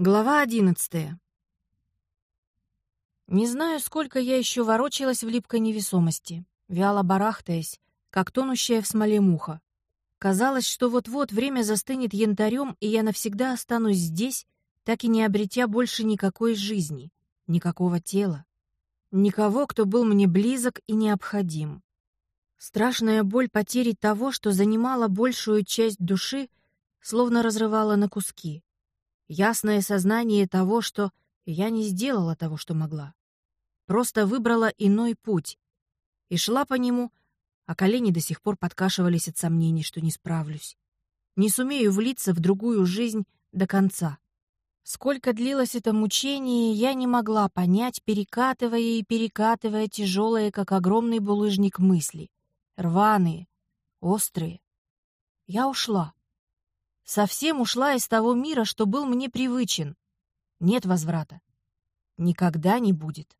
Глава одиннадцатая. Не знаю, сколько я еще ворочалась в липкой невесомости, вяло барахтаясь, как тонущая в смоле муха. Казалось, что вот-вот время застынет янтарем, и я навсегда останусь здесь, так и не обретя больше никакой жизни, никакого тела, никого, кто был мне близок и необходим. Страшная боль потери того, что занимала большую часть души, словно разрывала на куски. Ясное сознание того, что я не сделала того, что могла. Просто выбрала иной путь и шла по нему, а колени до сих пор подкашивались от сомнений, что не справлюсь. Не сумею влиться в другую жизнь до конца. Сколько длилось это мучение, я не могла понять, перекатывая и перекатывая тяжелые, как огромный булыжник мысли. Рваные, острые. Я ушла. Совсем ушла из того мира, что был мне привычен. Нет возврата. Никогда не будет.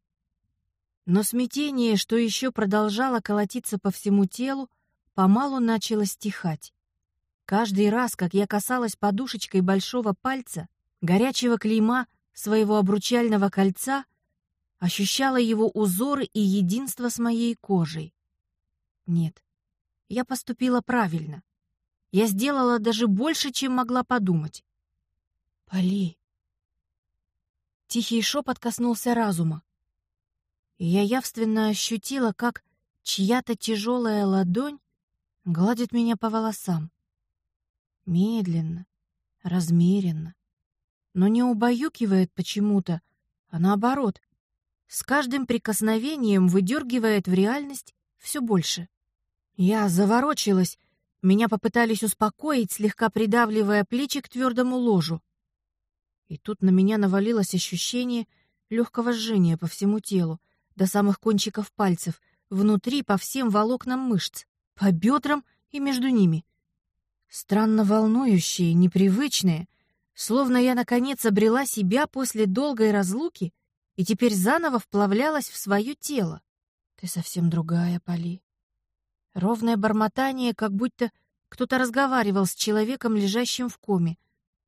Но смятение, что еще продолжало колотиться по всему телу, помалу начало стихать. Каждый раз, как я касалась подушечкой большого пальца, горячего клейма своего обручального кольца, ощущала его узоры и единство с моей кожей. Нет, я поступила правильно. Я сделала даже больше, чем могла подумать. «Поли!» Тихий шепот коснулся разума. И я явственно ощутила, как чья-то тяжелая ладонь гладит меня по волосам. Медленно, размеренно, но не убаюкивает почему-то, а наоборот, с каждым прикосновением выдергивает в реальность все больше. Я заворочилась, меня попытались успокоить, слегка придавливая плечи к твердому ложу. И тут на меня навалилось ощущение легкого жжения по всему телу, до самых кончиков пальцев, внутри по всем волокнам мышц, по бедрам и между ними. Странно волнующее, непривычное, словно я наконец обрела себя после долгой разлуки и теперь заново вплавлялась в свое тело. Ты совсем другая, Поли. Ровное бормотание, как будто кто-то разговаривал с человеком, лежащим в коме,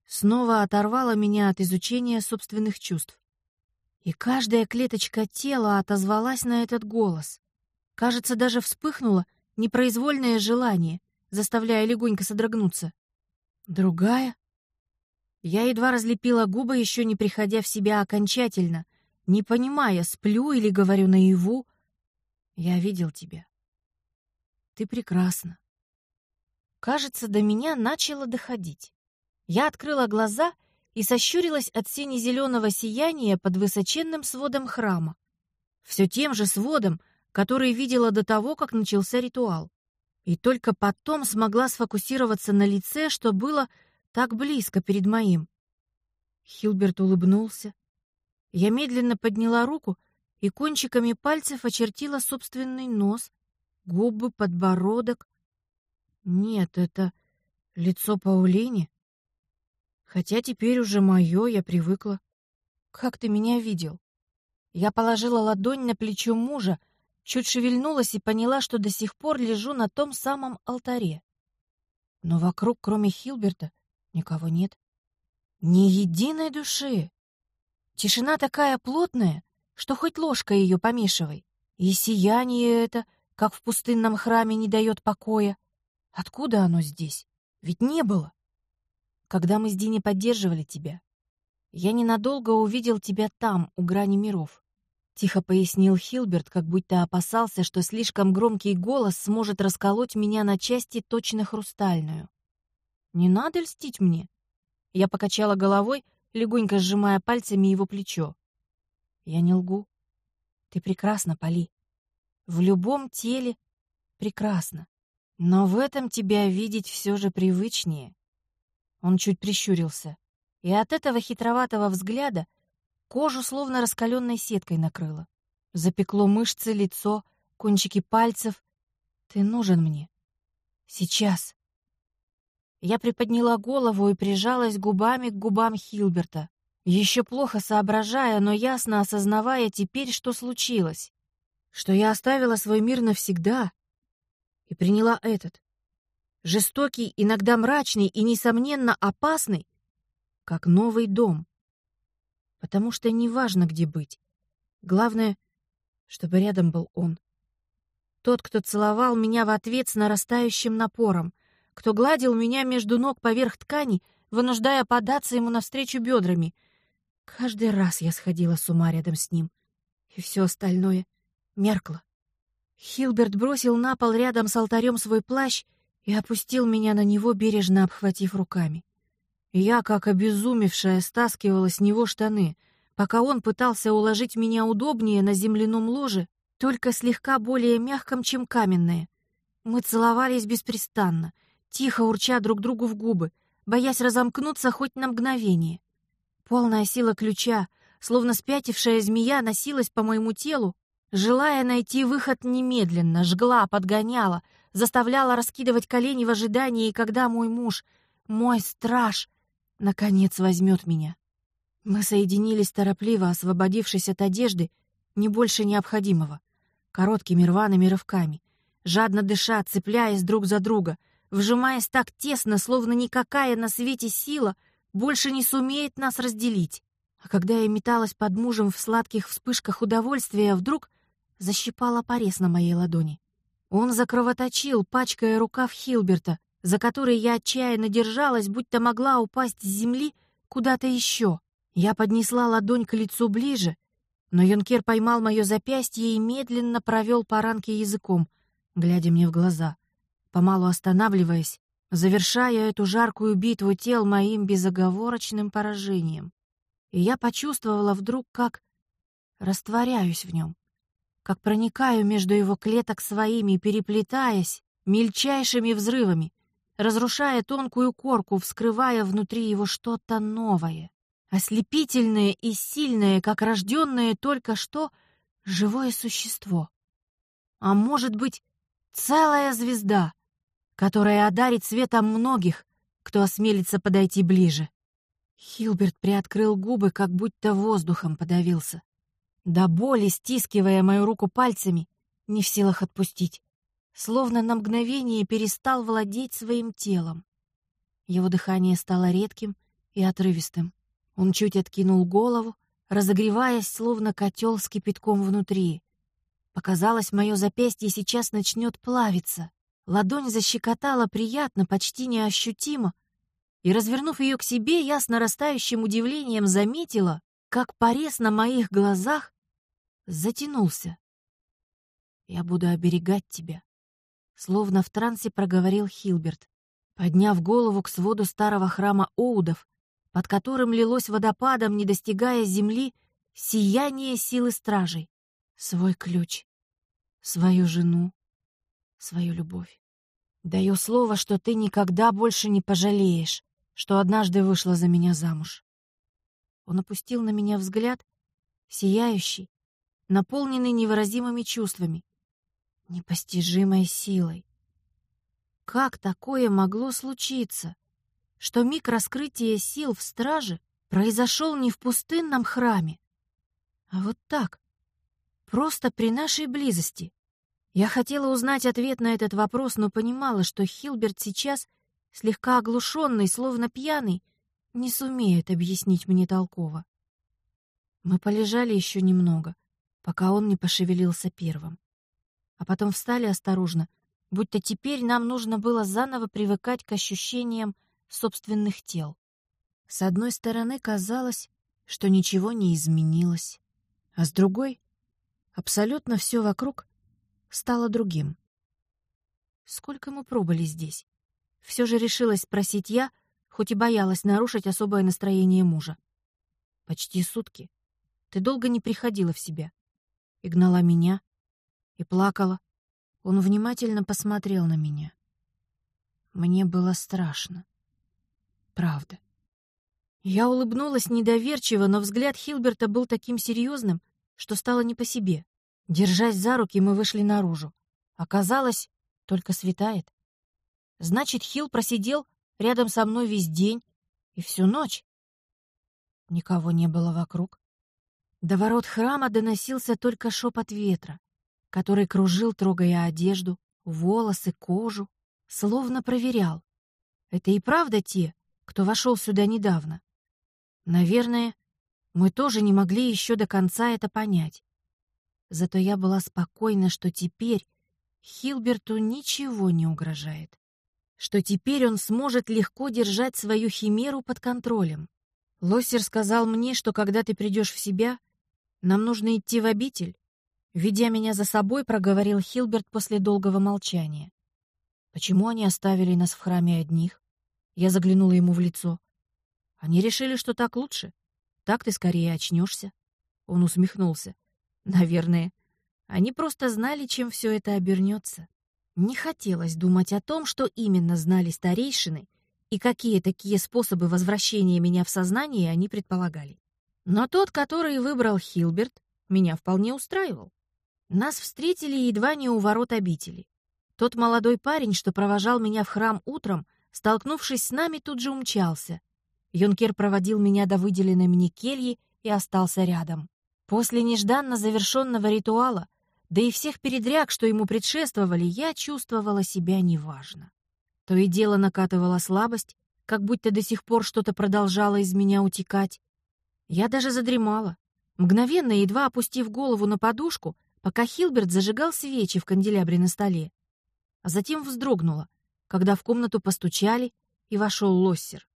снова оторвало меня от изучения собственных чувств. И каждая клеточка тела отозвалась на этот голос. Кажется, даже вспыхнуло непроизвольное желание, заставляя легонько содрогнуться. Другая? Я едва разлепила губы, еще не приходя в себя окончательно, не понимая, сплю или говорю наяву. Я видел тебя. Ты прекрасна. Кажется, до меня начало доходить. Я открыла глаза и сощурилась от сине-зеленого сияния под высоченным сводом храма. Все тем же сводом, который видела до того, как начался ритуал. И только потом смогла сфокусироваться на лице, что было так близко перед моим. Хилберт улыбнулся. Я медленно подняла руку и кончиками пальцев очертила собственный нос, губы, подбородок. Нет, это лицо Паулини. Хотя теперь уже мое, я привыкла. Как ты меня видел? Я положила ладонь на плечо мужа, чуть шевельнулась и поняла, что до сих пор лежу на том самом алтаре. Но вокруг, кроме Хилберта, никого нет. Ни единой души. Тишина такая плотная, что хоть ложкой ее помешивай. И сияние это — как в пустынном храме не дает покоя. Откуда оно здесь? Ведь не было. Когда мы с Дини поддерживали тебя, я ненадолго увидел тебя там, у грани миров. Тихо пояснил Хилберт, как будто опасался, что слишком громкий голос сможет расколоть меня на части точно хрустальную. «Не надо льстить мне!» Я покачала головой, легонько сжимая пальцами его плечо. «Я не лгу. Ты прекрасна, Поли. В любом теле прекрасно, но в этом тебя видеть все же привычнее. Он чуть прищурился, и от этого хитроватого взгляда кожу словно раскаленной сеткой накрыло. Запекло мышцы, лицо, кончики пальцев. Ты нужен мне. Сейчас. Я приподняла голову и прижалась губами к губам Хилберта, еще плохо соображая, но ясно осознавая теперь, что случилось что я оставила свой мир навсегда и приняла этот, жестокий, иногда мрачный и, несомненно, опасный, как новый дом. потому что неважно, где быть. Главное, чтобы рядом был он. Тот, кто целовал меня в ответ с нарастающим напором, кто гладил меня между ног поверх ткани, вынуждая податься ему навстречу бедрами. Каждый раз я сходила с ума рядом с ним, и все остальное меркло. Хилберт бросил на пол рядом с алтарем свой плащ и опустил меня на него, бережно обхватив руками. Я, как обезумевшая, стаскивала с него штаны, пока он пытался уложить меня удобнее на земляном ложе, только слегка более мягком, чем каменное. Мы целовались беспрестанно, тихо урча друг другу в губы, боясь разомкнуться хоть на мгновение. Полная сила ключа, словно спятившая змея, носилась по моему телу, желая найти выход немедленно, жгла, подгоняла, заставляла раскидывать колени в ожидании, когда мой муж, мой страж, наконец возьмет меня. Мы соединились торопливо, освободившись от одежды, не больше необходимого, короткими рваными рывками, жадно дыша, цепляясь друг за друга, вжимаясь так тесно, словно никакая на свете сила больше не сумеет нас разделить. А когда я металась под мужем в сладких вспышках удовольствия, вдруг защипала порез на моей ладони. Он закровоточил, пачкая рукав Хилберта, за который я отчаянно держалась, будто могла упасть с земли куда-то еще. Я поднесла ладонь к лицу ближе, но Юнкер поймал мое запястье и медленно провел по ранке языком, глядя мне в глаза, помалу останавливаясь, завершая эту жаркую битву тел моим безоговорочным поражением. И я почувствовала вдруг, как растворяюсь в нем, как проникаю между его клеток своими, переплетаясь мельчайшими взрывами, разрушая тонкую корку, вскрывая внутри его что-то новое, ослепительное и сильное, как рожденное только что живое существо. А может быть, целая звезда, которая одарит светом многих, кто осмелится подойти ближе. Хилберт приоткрыл губы, как будто воздухом подавился. До боли, стискивая мою руку пальцами, не в силах отпустить словно на мгновение перестал владеть своим телом. Его дыхание стало редким и отрывистым. Он чуть откинул голову, разогреваясь, словно котел с кипятком внутри. Показалось, мое запястье сейчас начнет плавиться. Ладонь защекотала приятно, почти неощутимо, и, развернув ее к себе, я с нарастающим удивлением заметила, как порез на моих глазах затянулся. «Я буду оберегать тебя», Словно в трансе проговорил Хилберт, подняв голову к своду старого храма Оудов, под которым лилось водопадом, не достигая земли, сияние силы стражей. Свой ключ, свою жену, свою любовь. Даю слово, что ты никогда больше не пожалеешь, что однажды вышла за меня замуж. Он опустил на меня взгляд, сияющий, наполненный невыразимыми чувствами, непостижимой силой. Как такое могло случиться, что миг раскрытия сил в страже произошел не в пустынном храме, а вот так, просто при нашей близости? Я хотела узнать ответ на этот вопрос, но понимала, что Хилберт сейчас, слегка оглушенный, словно пьяный, не сумеет объяснить мне толково. Мы полежали еще немного, пока он не пошевелился первым а потом встали осторожно, будто теперь нам нужно было заново привыкать к ощущениям собственных тел. С одной стороны, казалось, что ничего не изменилось, а с другой — абсолютно все вокруг стало другим. Сколько мы пробыли здесь? Все же решилась спросить я, хоть и боялась нарушить особое настроение мужа. Почти сутки. Ты долго не приходила в себя. И гнала меня, и плакала. Он внимательно посмотрел на меня. Мне было страшно. Правда. Я улыбнулась недоверчиво, но взгляд Хилберта был таким серьезным, что стало не по себе. Держась за руки, мы вышли наружу. Оказалось, только светает. Значит, Хил просидел рядом со мной весь день и всю ночь. Никого не было вокруг. До ворот храма доносился только шепот ветра который кружил, трогая одежду, волосы, кожу, словно проверял. Это и правда те, кто вошел сюда недавно? Наверное, Мы тоже не могли еще до конца это понять. Зато я была спокойна, что теперь Хилберту ничего не угрожает. Что теперь он сможет легко держать свою химеру под контролем. Лоссер сказал мне, что когда ты придешь в себя, нам нужно идти в обитель. Ведя меня за собой, проговорил Хилберт после долгого молчания. Почему они оставили нас в храме одних? Я заглянула ему в лицо. Они решили, что так лучше. Так ты скорее очнешься. Он усмехнулся. Наверное. Они просто знали, чем все это обернется. Не хотелось думать о том, что именно знали старейшины и какие такие способы возвращения меня в сознание они предполагали. Но тот, который выбрал Хилберт, меня вполне устраивал. Нас встретили едва не у ворот обители. Тот молодой парень, что провожал меня в храм утром, столкнувшись с нами, тут же умчался. Юнкер проводил меня до выделенной мне кельи и остался рядом. После нежданно завершенного ритуала, да и всех передряг, что ему предшествовали, я чувствовала себя неважно. То и дело накатывала слабость, как будто до сих пор что-то продолжало из меня утекать. Я даже задремала, мгновенно, едва опустив голову на подушку, пока Хилберт зажигал свечи в канделябре на столе. А затем вздрогнула, когда в комнату постучали, и вошел Лоссер.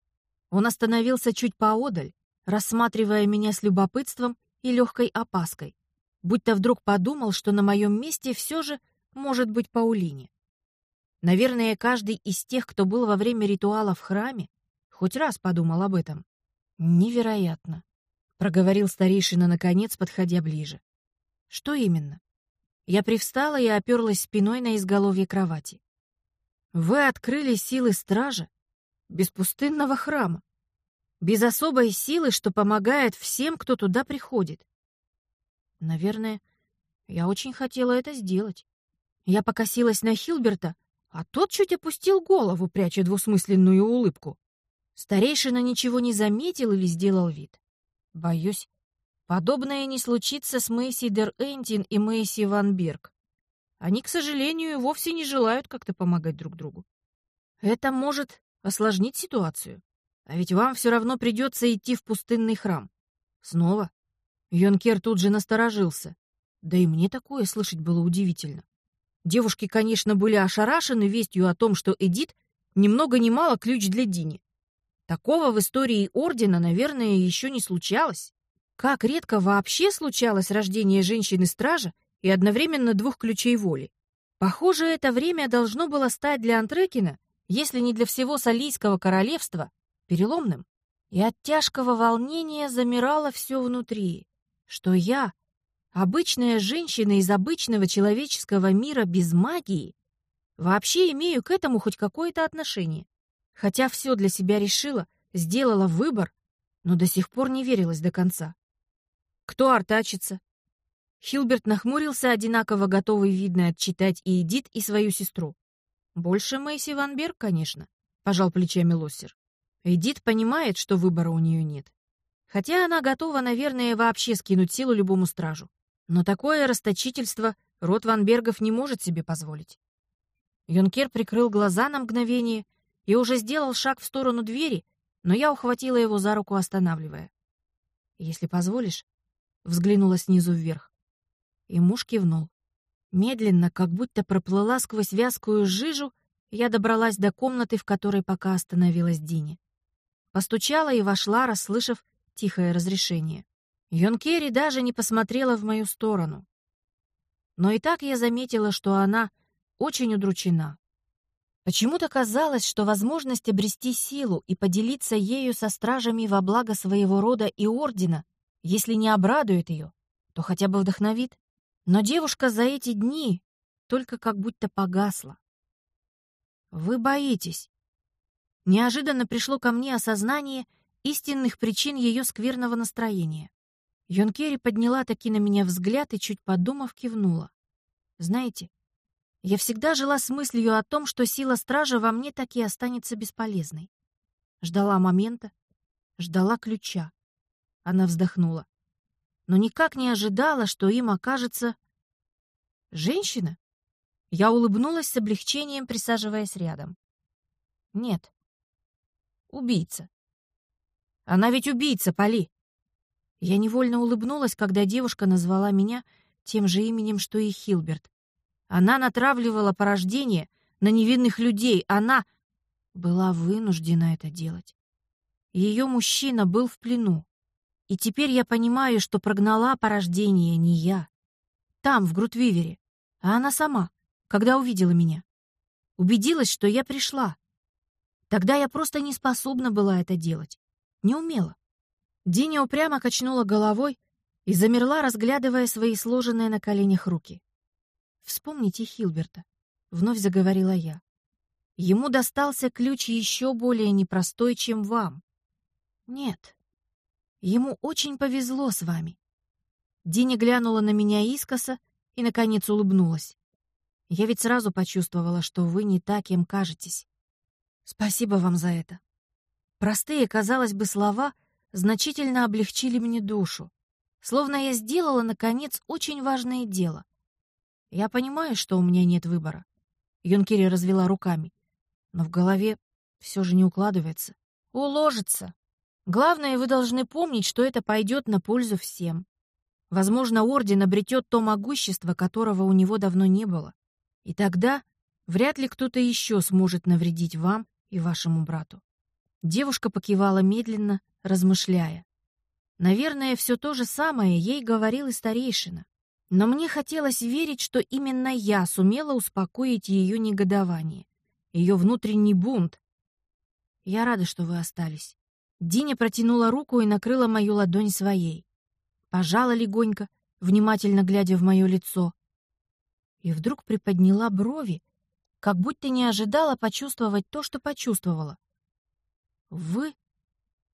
Он остановился чуть поодаль, рассматривая меня с любопытством и легкой опаской, будто вдруг подумал, что на моем месте все же может быть Паулине. Наверное, каждый из тех, кто был во время ритуала в храме, хоть раз подумал об этом. Невероятно, проговорил старейшина наконец, подходя ближе. Что именно? Я привстала и оперлась спиной на изголовье кровати. Вы открыли силы стража без пустынного храма, без особой силы, что помогает всем, кто туда приходит. Наверное, я очень хотела это сделать. Я покосилась на Хилберта, а тот чуть опустил голову, пряча двусмысленную улыбку. Старейшина ничего не заметил или сделал вид. Боюсь, подобное не случится с Мэйси Дер Энтин и Мэйси Ван Берг. Они, к сожалению, вовсе не желают как-то помогать друг другу. Это может осложнить ситуацию. А ведь вам все равно придется идти в пустынный храм. Снова? Йонкер тут же насторожился. Да и мне такое слышать было удивительно. Девушки, конечно, были ошарашены вестью о том, что Эдит ни много ни мало ключ для Дини. Такого в истории Ордена, наверное, еще не случалось. Как редко вообще случалось рождение женщины-стража и одновременно двух ключей воли. Похоже, это время должно было стать для Антрекина, если не для всего Салийского королевства, переломным. И от тяжкого волнения замирало все внутри, что я, обычная женщина из обычного человеческого мира без магии, вообще имею к этому хоть какое-то отношение. Хотя все для себя решила, сделала выбор, но до сих пор не верилась до конца. Кто артачится? Хилберт нахмурился, одинаково готовый, видно, отчитать и Эдит, и свою сестру. Больше Мэйси Ван Берг, конечно, пожал плечами Лоссер. Эдит понимает, что выбора у нее нет. Хотя она готова, наверное, вообще скинуть силу любому стражу. Но такое расточительство род Ван Бергов не может себе позволить. Юнкер прикрыл глаза на мгновение и уже сделал шаг в сторону двери, но я ухватила его за руку, останавливая. «Если позволишь», — взглянула снизу вверх. И муж кивнул. Медленно, как будто проплыла сквозь вязкую жижу, я добралась до комнаты, в которой пока остановилась Дини. Постучала и вошла, расслышав тихое разрешение. Йонкери даже не посмотрела в мою сторону. Но и так я заметила, что она очень удручена. Почему-то казалось, что возможность обрести силу и поделиться ею со стражами во благо своего рода и ордена, если не обрадует ее, то хотя бы вдохновит. Но девушка за эти дни только как будто погасла. «Вы боитесь», неожиданно пришло ко мне осознание истинных причин ее скверного настроения. Йонкери подняла таки на меня взгляд и, чуть подумав, кивнула. «Знаете, я всегда жила с мыслью о том, что сила стража во мне так и останется бесполезной. Ждала момента, ждала ключа. Она вздохнула. Но никак не ожидала, что им окажется... Женщина? Я улыбнулась с облегчением, присаживаясь рядом. Нет, Убийца. Она ведь убийца, Поли. Я невольно улыбнулась, когда девушка назвала меня тем же именем, что и Хилберт. Она натравливала порождение на невинных людей. Она была вынуждена это делать. Ее мужчина был в плену. И теперь я понимаю, что прогнала порождение не я. Там, в Грутвивере, а она сама, когда увидела меня. Убедилась, что я пришла. Тогда я просто не способна была это делать. Не умела. Диня упрямо качнула головой и замерла, разглядывая свои сложенные на коленях руки. «Вспомните Хилберта», — вновь заговорила я. «Ему достался ключ еще более непростой, чем вам. Нет, ему очень повезло с вами». Диня глянула на меня искоса и, наконец, улыбнулась. «Я ведь сразу почувствовала, что вы не так, кем кажетесь. Спасибо вам за это». Простые, казалось бы, слова значительно облегчили мне душу, словно я сделала, наконец, очень важное дело. Я понимаю, что у меня нет выбора. Юнкери развела руками. Но в голове все же не укладывается. Уложится. Главное, вы должны помнить, что это пойдет на пользу всем. Возможно, Орден обретет то могущество, которого у него давно не было. И тогда вряд ли кто-то еще сможет навредить вам и вашему брату. Девушка покивала медленно, размышляя. Наверное, все то же самое ей говорил и старейшина. Но мне хотелось верить, что именно я сумела успокоить ее негодование, ее внутренний бунт. Я рада, что вы остались. Диня протянула руку и накрыла мою ладонь своей. Пожала легонько, внимательно глядя в мое лицо. И вдруг приподняла брови, как будто не ожидала почувствовать то, что почувствовала. «Вы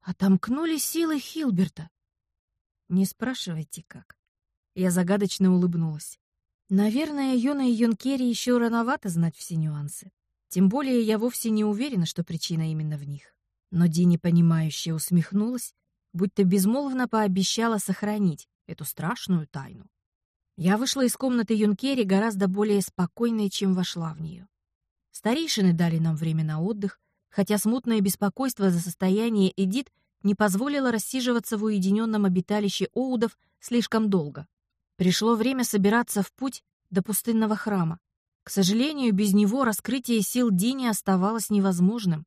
отомкнули силы Хилберта?» «Не спрашивайте, как». Я загадочно улыбнулась. Наверное, юной Юнкери еще рановато знать все нюансы. Тем более я вовсе не уверена, что причина именно в них. Но Ди непонимающе усмехнулась, будто безмолвно пообещала сохранить эту страшную тайну. Я вышла из комнаты Юнкери гораздо более спокойной, чем вошла в нее. Старейшины дали нам время на отдых, хотя смутное беспокойство за состояние Эдит не позволило рассиживаться в уединенном обиталище Оудов слишком долго. Пришло время собираться в путь до пустынного храма. К сожалению, без него раскрытие сил Дини оставалось невозможным.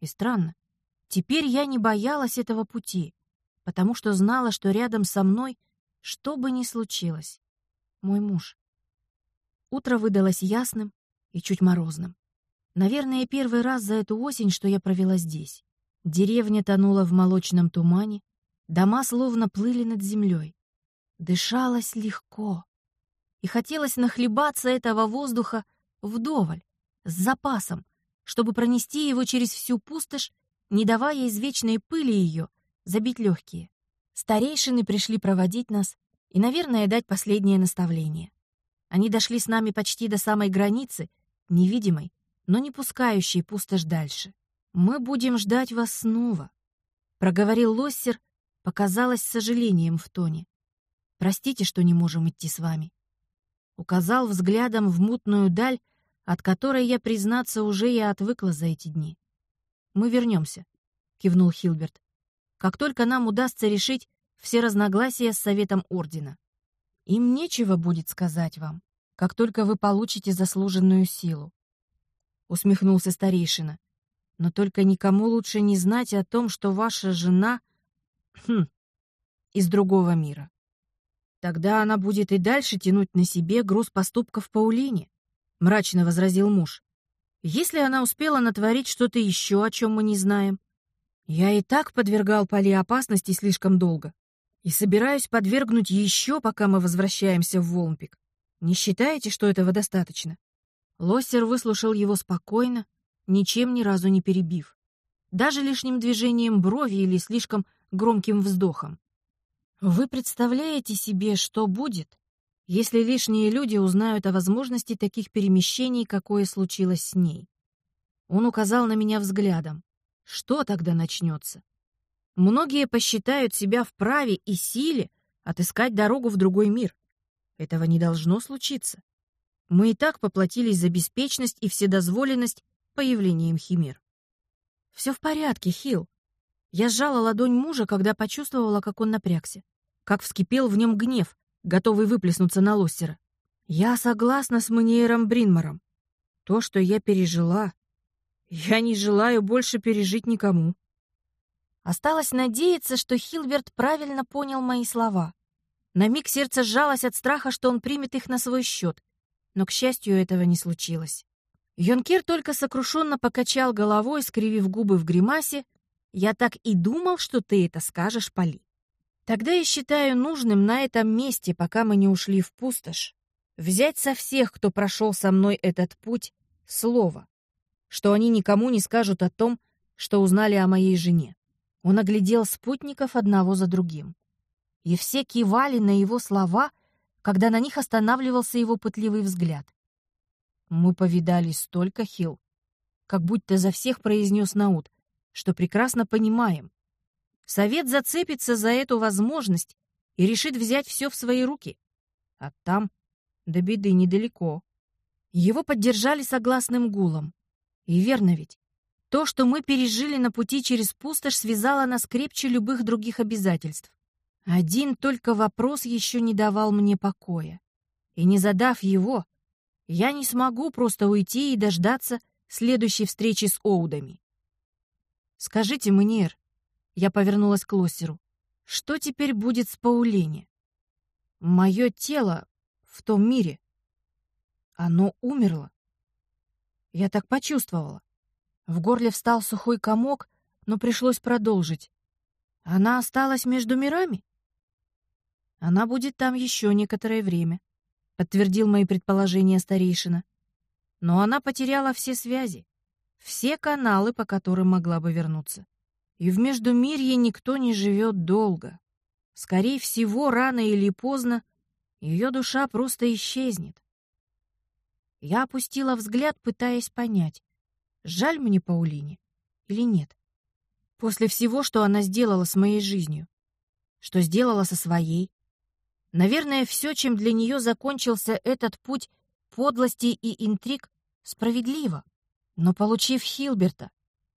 И странно, теперь я не боялась этого пути, потому что знала, что рядом со мной, что бы ни случилось, мой муж. Утро выдалось ясным и чуть морозным. Наверное, первый раз за эту осень, что я провела здесь. Деревня тонула в молочном тумане, дома словно плыли над землей. Дышалось легко. И хотелось нахлебаться этого воздуха вдоволь, с запасом, чтобы пронести его через всю пустошь, не давая из вечной пыли ее забить легкие. Старейшины пришли проводить нас и, наверное, дать последнее наставление. Они дошли с нами почти до самой границы, невидимой, но не пускающей пустошь дальше. «Мы будем ждать вас снова», — проговорил Лоссер, показалось сожалением в тоне. Простите, что не можем идти с вами. Указал взглядом в мутную даль, от которой я, признаться, уже и отвыкла за эти дни. Мы вернемся, кивнул Хилберт. Как только нам удастся решить все разногласия с Советом Ордена. Им нечего будет сказать вам, как только вы получите заслуженную силу. Усмехнулся старейшина. Но только никому лучше не знать о том, что ваша жена... Хм, из другого мира. Тогда она будет и дальше тянуть на себе груз поступков Паулине, мрачно возразил муж. Если она успела натворить что-то еще, о чем мы не знаем. Я и так подвергал Поли опасности слишком долго. И собираюсь подвергнуть еще, пока мы возвращаемся в Волмпик. Не считаете, что этого достаточно? Лоссер выслушал его спокойно, ничем ни разу не перебив. Даже лишним движением брови или слишком громким вздохом. Вы представляете себе, что будет, если лишние люди узнают о возможности таких перемещений, какое случилось с ней? Он указал на меня взглядом. Что тогда начнется? Многие посчитают себя вправе и силе отыскать дорогу в другой мир. Этого не должно случиться. Мы и так поплатились за беспечность и вседозволенность появлением химер. Все в порядке, Хил. Я сжала ладонь мужа, когда почувствовала, как он напрягся. как вскипел в нем гнев, готовый выплеснуться на Лоссера. Я согласна с Маниером Бринмаром. То, что я пережила, я не желаю больше пережить никому. Осталось надеяться, что Хилберт правильно понял мои слова. На миг сердце сжалось от страха, что он примет их на свой счет, но, к счастью, этого не случилось. Йонкер только сокрушенно покачал головой, скривив губы в гримасе. «Я так и думал, что ты это скажешь, Поли. Тогда я считаю нужным на этом месте, пока мы не ушли в пустошь, взять со всех, кто прошел со мной этот путь, слово, что они никому не скажут о том, что узнали о моей жене. Он оглядел спутников одного за другим. И все кивали на его слова, когда на них останавливался его пытливый взгляд. Мы повидали столько, Хил, как будто за всех произнес Наут, что прекрасно понимаем. Совет зацепится за эту возможность и решит взять все в свои руки. А там до беды недалеко. Его поддержали согласным гулом. И верно ведь. То, что мы пережили на пути через пустошь, связало нас крепче любых других обязательств. Один только вопрос еще не давал мне покоя. И не задав его, я не смогу просто уйти и дождаться следующей встречи с Оудами. «Скажите, Мнер», — я повернулась к Лоссеру, — «что теперь будет с Паулине? Мое тело в том мире. Оно умерло. Я так почувствовала. В горле встал сухой комок, но пришлось продолжить. Она осталась между мирами? Она будет там еще некоторое время, подтвердил мои предположения старейшина. Но она потеряла все связи, все каналы, по которым могла бы вернуться. И в Междумирье никто не живет долго. Скорее всего, рано или поздно ее душа просто исчезнет. Я опустила взгляд, пытаясь понять, жаль мне Паулине или нет. После всего, что она сделала с моей жизнью, что сделала со своей. Наверное, все, чем для нее закончился этот путь подлости и интриг, справедливо. Но получив Хилберта,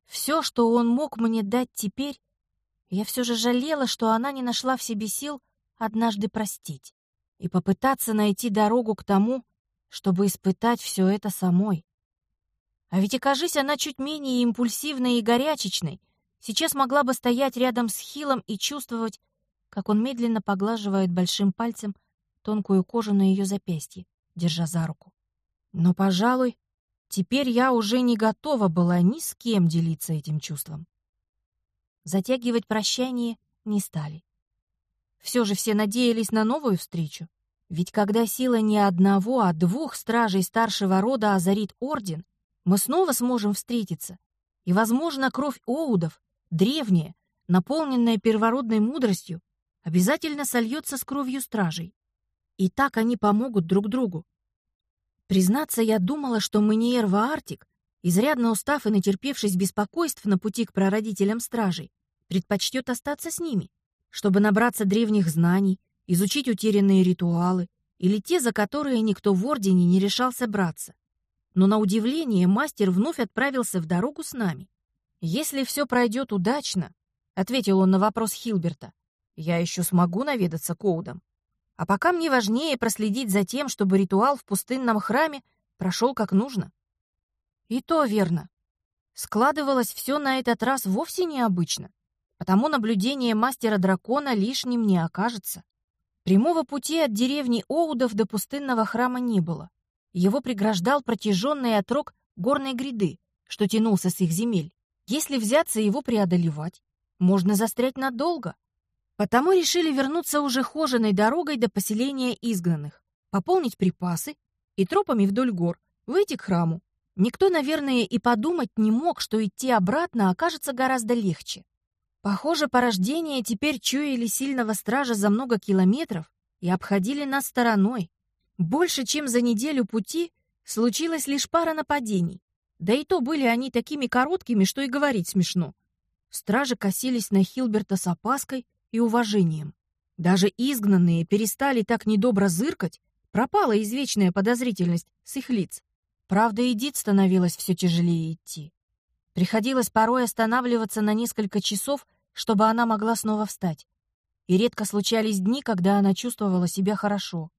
все, что он мог мне дать теперь, я все же жалела, что она не нашла в себе сил однажды простить и попытаться найти дорогу к тому, чтобы испытать все это самой. А ведь окажись она чуть менее импульсивной и горячечной, сейчас могла бы стоять рядом с Хилом и чувствовать, как он медленно поглаживает большим пальцем тонкую кожу на ее запястье, держа за руку. Но, пожалуй, теперь я уже не готова была ни с кем делиться этим чувством. Затягивать прощание не стали. Все же все надеялись на новую встречу. Ведь когда сила не одного, а двух стражей старшего рода озарит орден, мы снова сможем встретиться. И, возможно, кровь Оудов, древняя, наполненная первородной мудростью, обязательно сольется с кровью стражей. И так они помогут друг другу. Признаться, я думала, что Маниер Ваартик, изрядно устав и натерпевшись беспокойств на пути к прародителям стражей, предпочтет остаться с ними, чтобы набраться древних знаний, изучить утерянные ритуалы или те, за которые никто в Ордене не решался браться. Но на удивление мастер вновь отправился в дорогу с нами. «Если все пройдет удачно», — ответил он на вопрос Хилберта, «я еще смогу наведаться Коудом. А пока мне важнее проследить за тем, чтобы ритуал в пустынном храме прошел как нужно». И то верно. Складывалось все на этот раз вовсе необычно, потому наблюдение мастера-дракона лишним не окажется. Прямого пути от деревни Оудов до пустынного храма не было. Его преграждал протяженный отрог горной гряды, что тянулся с их земель. Если взяться его преодолевать, можно застрять надолго. Потому решили вернуться уже хоженой дорогой до поселения изгнанных, пополнить припасы и тропами вдоль гор выйти к храму. Никто, наверное, и подумать не мог, что идти обратно окажется гораздо легче. Похоже, порождения теперь чуяли сильного стража за много километров и обходили нас стороной. Больше, чем за неделю пути, случилось лишь пара нападений. Да и то были они такими короткими, что и говорить смешно. Стражи косились на Хилберта с опаской и уважением. Даже изгнанные перестали так недобро зыркать, пропала извечная подозрительность с их лиц. Правда, Эдит становилось все тяжелее идти. Приходилось порой останавливаться на несколько часов, чтобы она могла снова встать. и редко случались дни, когда она чувствовала себя хорошо.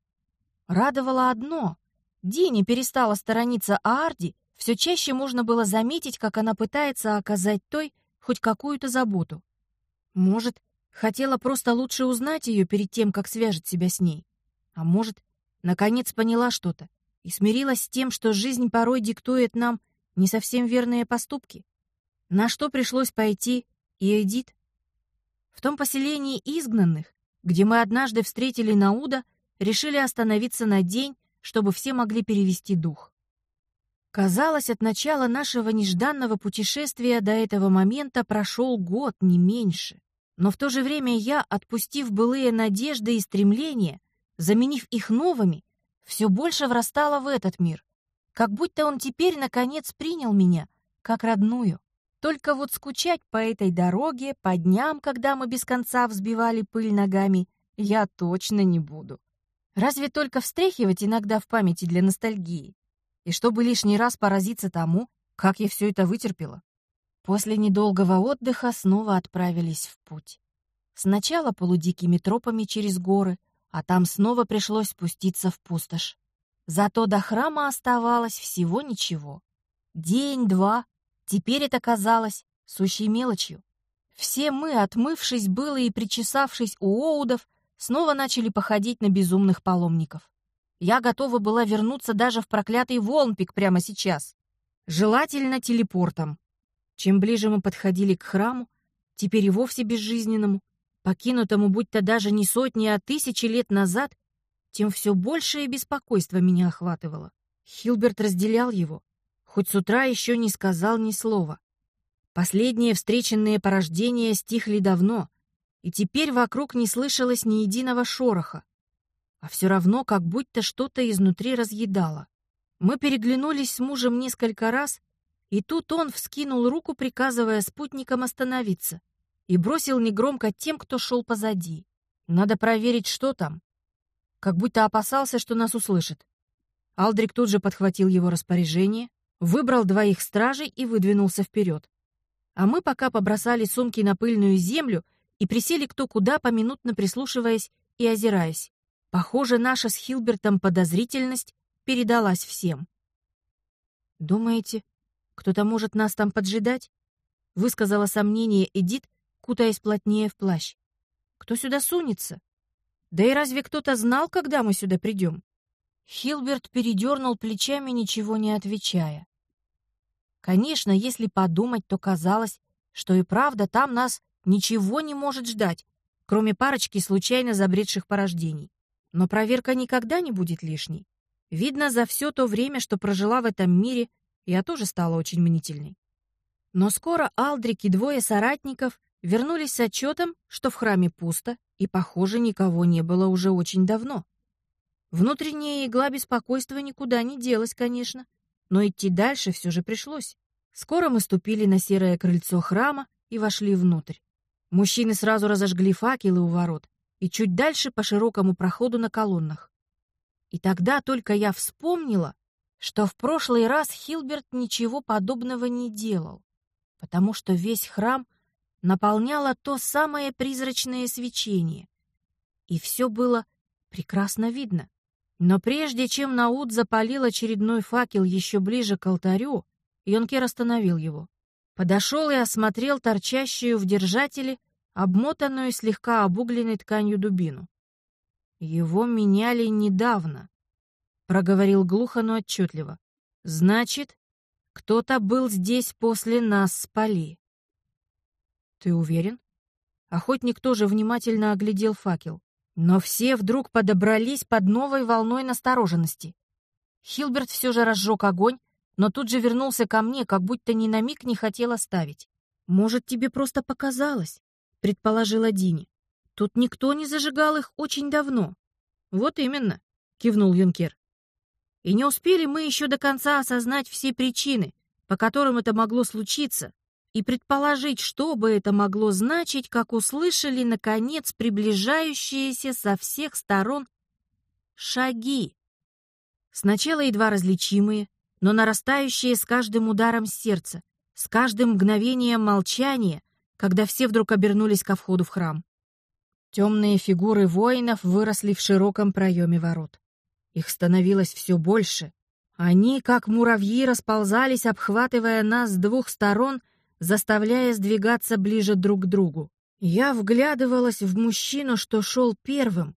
Радовало одно — Дини перестала сторониться Аарди, все чаще можно было заметить, как она пытается оказать той хоть какую-то заботу. Может, хотела просто лучше узнать ее перед тем, как свяжет себя с ней. А может, наконец поняла что-то и смирилась с тем, что жизнь порой диктует нам не совсем верные поступки. На что пришлось пойти и Эдит? В том поселении изгнанных, где мы однажды встретили Науда, решили остановиться на день, чтобы все могли перевести дух. Казалось, от начала нашего нежданного путешествия до этого момента прошел год, не меньше. Но в то же время я, отпустив былые надежды и стремления, заменив их новыми, все больше врастала в этот мир, как будто он теперь, наконец, принял меня, как родную. Только вот скучать по этой дороге, по дням, когда мы без конца взбивали пыль ногами, я точно не буду. Разве только встряхивать иногда в памяти для ностальгии. И чтобы лишний раз поразиться тому, как я все это вытерпела. После недолгого отдыха снова отправились в путь. Сначала полудикими тропами через горы, а там снова пришлось спуститься в пустошь. Зато до храма оставалось всего ничего. День-два, Теперь это казалось сущей мелочью. Все мы, отмывшись было и причесавшись у Оудов, снова начали походить на безумных паломников. Я готова была вернуться даже в проклятый Волнпик прямо сейчас. Желательно телепортом. Чем ближе мы подходили к храму, теперь и вовсе безжизненному, покинутому будь-то даже не сотни, а тысячи лет назад, тем все большее беспокойство меня охватывало. Хилберт разделял его, хоть с утра еще не сказал ни слова. Последние встреченные порождения стихли давно, и теперь вокруг не слышалось ни единого шороха, а все равно как будто что-то изнутри разъедало. Мы переглянулись с мужем несколько раз, и тут он вскинул руку, приказывая спутникам остановиться, и бросил негромко тем, кто шел позади. «Надо проверить, что там». Как будто опасался, что нас услышит. Алдрик тут же подхватил его распоряжение, выбрал двоих стражей и выдвинулся вперед. А мы пока побросали сумки на пыльную землю и присели кто куда, поминутно прислушиваясь и озираясь. Похоже, наша с Хилбертом подозрительность передалась всем. «Думаете, кто-то может нас там поджидать?» — высказала сомнение Эдит, кутаясь плотнее в плащ. «Кто сюда сунется? Да и разве кто-то знал, когда мы сюда придем?» Хилберт передернул плечами, ничего не отвечая. Конечно, если подумать, то казалось, что и правда там нас ничего не может ждать, кроме парочки случайно забредших порождений. Но проверка никогда не будет лишней. Видно, за все то время, что прожила в этом мире, я тоже стала очень мнительной. Но скоро Алдрик и двое соратников вернулись с отчетом, что в храме пусто, и, похоже, никого не было уже очень давно. Внутренняя игла беспокойства никуда не делась, конечно, но идти дальше все же пришлось. Скоро мы ступили на серое крыльцо храма и вошли внутрь. Мужчины сразу разожгли факелы у ворот и чуть дальше по широкому проходу на колоннах. И тогда только я вспомнила, что в прошлый раз Хилберт ничего подобного не делал, потому что весь храм наполняло то самое призрачное свечение, и все было прекрасно видно. Но прежде чем Науд запалил очередной факел еще ближе к алтарю, Йонкер остановил его. Подошел и осмотрел торчащую в держателе, обмотанную слегка обугленной тканью дубину. «Его меняли недавно», — проговорил глухо, но отчетливо. «Значит, кто-то был здесь после нас с Поли». «Ты уверен?» Охотник тоже внимательно оглядел факел. Но все вдруг подобрались под новой волной настороженности. Хилберт все же разжег огонь, но тут же вернулся ко мне, как будто ни на миг не хотел оставить. «Может, тебе просто показалось?» — предположила Дини. «Тут никто не зажигал их очень давно». «Вот именно», — кивнул Юнкер. «И не успели мы еще до конца осознать все причины, по которым это могло случиться, и предположить, что бы это могло значить, как услышали, наконец, приближающиеся со всех сторон шаги. Сначала едва различимые, но нарастающие с каждым ударом сердца, с каждым мгновением молчания, когда все вдруг обернулись ко входу в храм. Темные фигуры воинов выросли в широком проеме ворот. Их становилось все больше. Они, как муравьи, расползались, обхватывая нас с двух сторон, заставляя сдвигаться ближе друг к другу. Я вглядывалась в мужчину, что шел первым,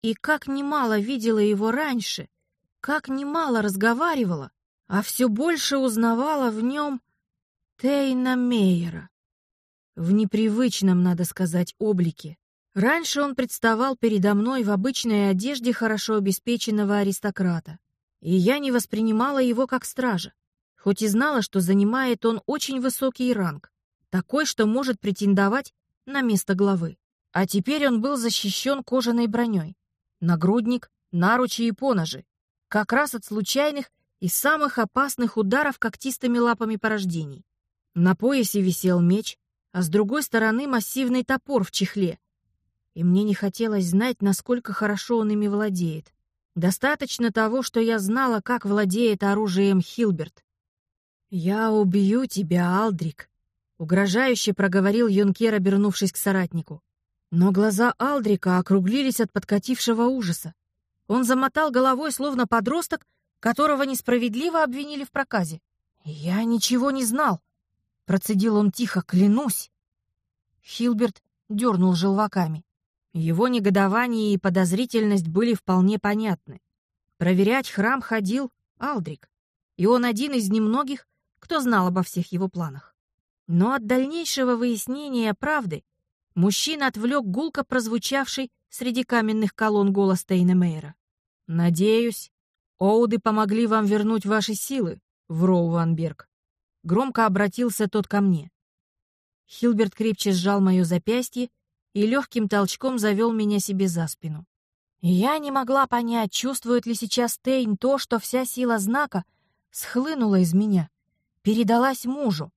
и как немало видела его раньше, как немало разговаривала, а все больше узнавала в нем Тейна Мейера. В непривычном, надо сказать, облике. Раньше он представал передо мной в обычной одежде хорошо обеспеченного аристократа, и я не воспринимала его как стража, хоть и знала, что занимает он очень высокий ранг, такой, что может претендовать на место главы. А теперь он был защищен кожаной броней, нагрудник, наручи и поножи, как раз от случайных и самых опасных ударов когтистыми лапами порождений. На поясе висел меч, а с другой стороны массивный топор в чехле. И мне не хотелось знать, насколько хорошо он ими владеет. Достаточно того, что я знала, как владеет оружием Хилберт. «Я убью тебя, Алдрик», — угрожающе проговорил Юнкер, обернувшись к соратнику. Но глаза Алдрика округлились от подкатившего ужаса. Он замотал головой, словно подросток, которого несправедливо обвинили в проказе. «Я ничего не знал», — процедил он тихо, клянусь. Хилберт дернул желваками. Его негодование и подозрительность были вполне понятны. Проверять храм ходил Алдрик, и он один из немногих, кто знал обо всех его планах. Но от дальнейшего выяснения правды мужчина отвлек гулко прозвучавший среди каменных колонн голос Тейна Мейера. «Надеюсь, Оуды помогли вам вернуть ваши силы в Роуванберг». Громко обратился тот ко мне. Хилберт крепче сжал мое запястье и легким толчком завел меня себе за спину. Я не могла понять, чувствует ли сейчас Тейн то, что вся сила знака схлынула из меня, передалась мужу,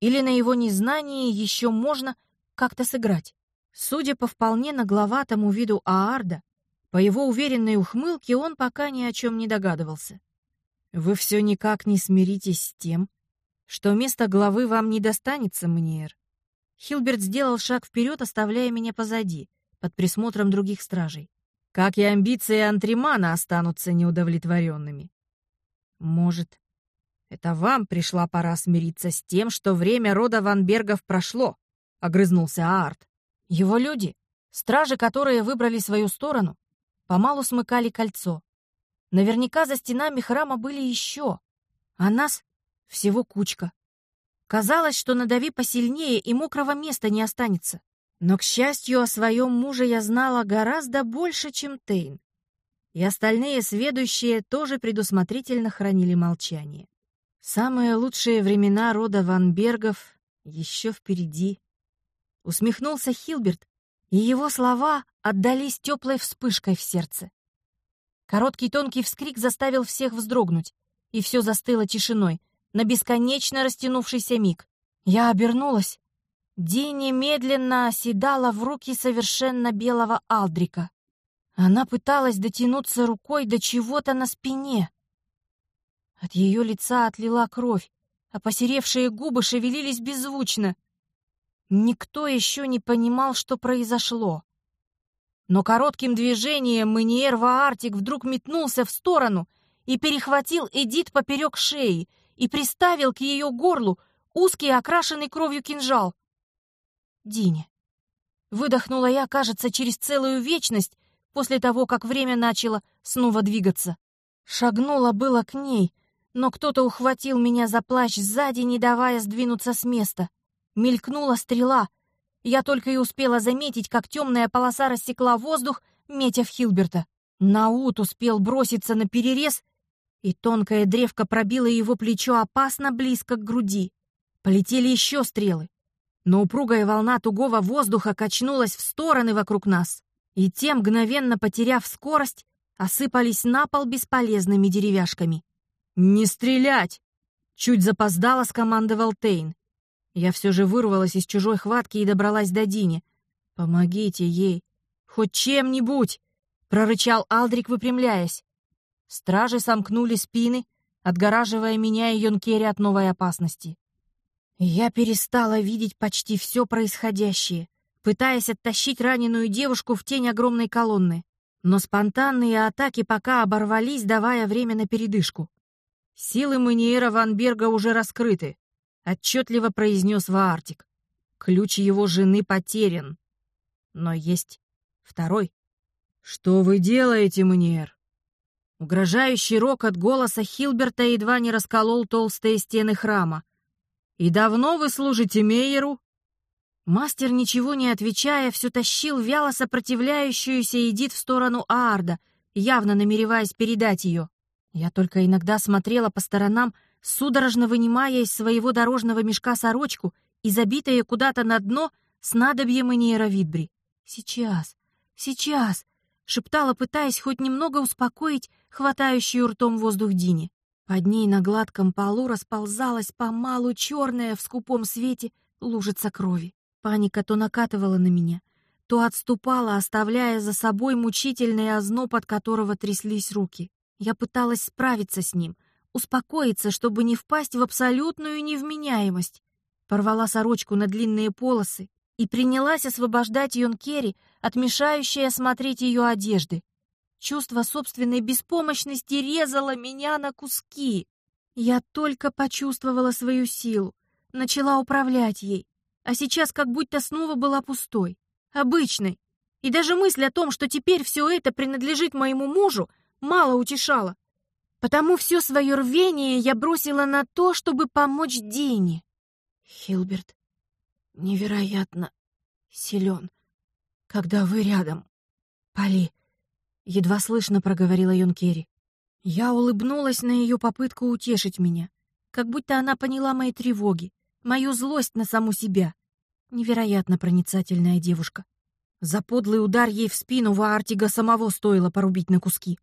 или на его незнании еще можно как-то сыграть. Судя по вполне нагловатому виду Аарда, по его уверенной ухмылке он пока ни о чем не догадывался. «Вы все никак не смиритесь с тем, что место главы вам не достанется, Мниер». Хилберт сделал шаг вперед, оставляя меня позади, под присмотром других стражей. Как и амбиции Антримана останутся неудовлетворенными. Может, это вам пришла пора смириться с тем, что время рода Ванбергов прошло, — огрызнулся Аарт. Его люди, стражи, которые выбрали свою сторону, помалу смыкали кольцо. Наверняка за стенами храма были еще, а нас всего кучка. Казалось, что надави посильнее, и мокрого места не останется. Но, к счастью, о своем муже я знала гораздо больше, чем Тейн. И остальные сведущие тоже предусмотрительно хранили молчание. Самые лучшие времена рода Ванбергов еще впереди. Усмехнулся Хилберт, и его слова отдались теплой вспышкой в сердце. Короткий тонкий вскрик заставил всех вздрогнуть, и все застыло тишиной, на бесконечно растянувшийся миг. Я обернулась. Дини медленно оседала в руки совершенно белого Алдрика. Она пыталась дотянуться рукой до чего-то на спине. От ее лица отлила кровь, а посеревшие губы шевелились беззвучно. Никто еще не понимал, что произошло. Но коротким движением Маниер Ваартик вдруг метнулся в сторону и перехватил Эдит поперек шеи и приставил к ее горлу узкий окрашенный кровью кинжал. Дине. Выдохнула я, кажется, через целую вечность после того, как время начало снова двигаться. Шагнула было к ней, но кто-то ухватил меня за плащ сзади, не давая сдвинуться с места. Мелькнула стрела. Я только и успела заметить, как темная полоса рассекла воздух, метя в Хилберта. Наут успел броситься на перерез, и тонкая древка пробила его плечо опасно близко к груди. Полетели еще стрелы, но упругая волна тугого воздуха качнулась в стороны вокруг нас, и те, мгновенно потеряв скорость, осыпались на пол бесполезными деревяшками. «Не стрелять!» — чуть запоздало скомандовал Тейн. Я все же вырвалась из чужой хватки и добралась до Дини. «Помогите ей! Хоть чем-нибудь!» — прорычал Алдрик, выпрямляясь. Стражи сомкнули спины, отгораживая меня и Йонкери от новой опасности. Я перестала видеть почти все происходящее, пытаясь оттащить раненую девушку в тень огромной колонны. Но спонтанные атаки пока оборвались, давая время на передышку. «Силы Маниера Ванберга уже раскрыты», — отчетливо произнес Ваартик. «Ключ его жены потерян. Но есть второй». «Что вы делаете, Маниер?» Угрожающий рок от голоса Хилберта едва не расколол толстые стены храма. «И давно вы служите Мейеру?» Мастер, ничего не отвечая, все тащил вяло сопротивляющуюся Эдит в сторону Аарда, явно намереваясь передать ее. Я только иногда смотрела по сторонам, судорожно вынимая из своего дорожного мешка сорочку и забитая куда-то на дно снадобьем и нейровидбри. «Сейчас, сейчас!» — шептала, пытаясь хоть немного успокоить хватающую ртом воздух Дини. Под ней на гладком полу расползалась помалу черная в скупом свете лужица крови. Паника то накатывала на меня, то отступала, оставляя за собой мучительный озноб, от которого тряслись руки. Я пыталась справиться с ним, успокоиться, чтобы не впасть в абсолютную невменяемость. Порвала сорочку на длинные полосы и принялась освобождать Йонкери от мешающей осмотреть ее одежды. Чувство собственной беспомощности резало меня на куски. Я только почувствовала свою силу, начала управлять ей, а сейчас как будто снова была пустой, обычной. И даже мысль о том, что теперь все это принадлежит моему мужу, мало утешало. Потому все свое рвение я бросила на то, чтобы помочь Дине. Хилберт невероятно силен, когда вы рядом. Поли, едва слышно проговорила Йонкери. Я улыбнулась на ее попытку утешить меня, как будто она поняла мои тревоги, мою злость на саму себя. Невероятно проницательная девушка. За подлый удар ей в спину Ваартига самого стоило порубить на куски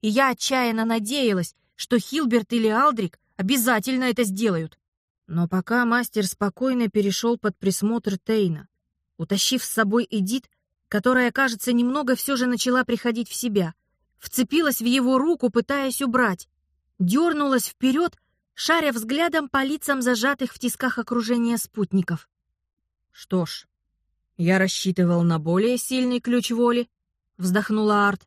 и я отчаянно надеялась, что Хилберт или Алдрик обязательно это сделают. Но пока мастер спокойно перешел под присмотр Тейна, утащив с собой Эдит, которая, кажется, немного все же начала приходить в себя, вцепилась в его руку, пытаясь убрать, дернулась вперед, шаря взглядом по лицам зажатых в тисках окружения спутников. «Что ж, я рассчитывал на более сильный ключ воли», — вздохнула Арт.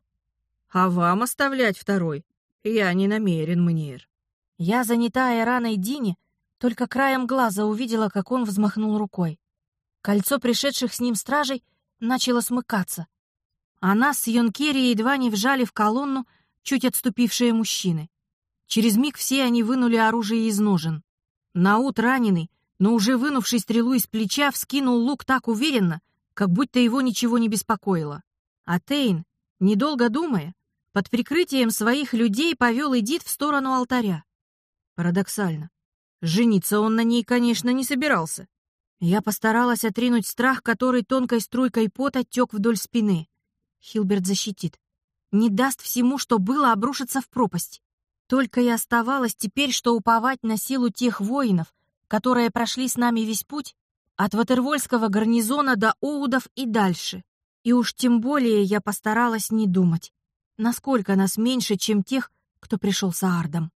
А вам оставлять второй я не намерен, Мнир. Я, занятая раной Дине, только краем глаза увидела, как он взмахнул рукой. Кольцо пришедших с ним стражей начало смыкаться. А нас с Йонкери едва не вжали в колонну чуть отступившие мужчины. Через миг все они вынули оружие из ножен. Наут раненый, но уже вынувший стрелу из плеча, вскинул лук так уверенно, как будто его ничего не беспокоило. А Тейн, недолго думая, под прикрытием своих людей повел Эдит в сторону алтаря. Парадоксально. Жениться он на ней, конечно, не собирался. Я постаралась отринуть страх, который тонкой струйкой пота тек вдоль спины. Хилберт защитит. Не даст всему, что было, обрушиться в пропасть. Только и оставалось теперь, что уповать на силу тех воинов, которые прошли с нами весь путь, от Ватервольского гарнизона до Оудов и дальше. И уж тем более я постаралась не думать насколько нас меньше, чем тех, кто пришел с Аардом.